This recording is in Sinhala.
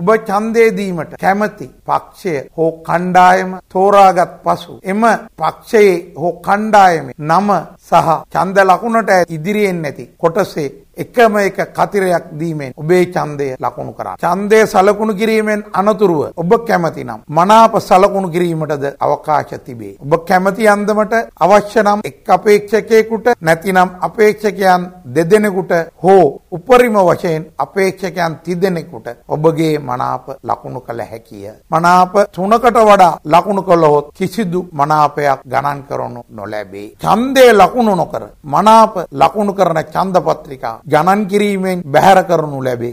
ඔබ ඡන්දය දීමට කැමති පක්ෂය හෝ කණ්ඩායම තෝරාගත් පසු එම පක්ෂයේ හෝ කණ්ඩායමේ නම සහ ඡන්ද ලකුණට ඉදිරියෙන් නැති කොටසේ එකම එක කතිරයක් දීමෙන් ඔබේ ඡන්දය ලකුණු කරා. ඡන්දය සලකුණු කිරීමෙන් අනතුරුව ඔබ කැමති නම් මනාප සලකුණු කිරීමටද අවකාශ තිබේ. ඔබ කැමති අන්දමට අවශ්‍ය නම් එක් අපේක්ෂකයෙකුට නැතිනම් අපේක්ෂකයන් දෙදෙනෙකුට හෝ උපරිම වශයෙන් අපේක්ෂකයන් තිදෙනෙකුට ඔබගේ මනාප ලකුණු කළ හැකිය. මනාප තුනකට වඩා ලකුණු කළහොත් කිසිදු මනාපයක් ගණන් කරනු නොලැබේ. ඡන්දය ලකුණු නොකර මනාප ලකුණු කරන ඡන්ද පත්‍රිකා ගණන් කිරීමෙන් බැහැර කරනු ලැබේ.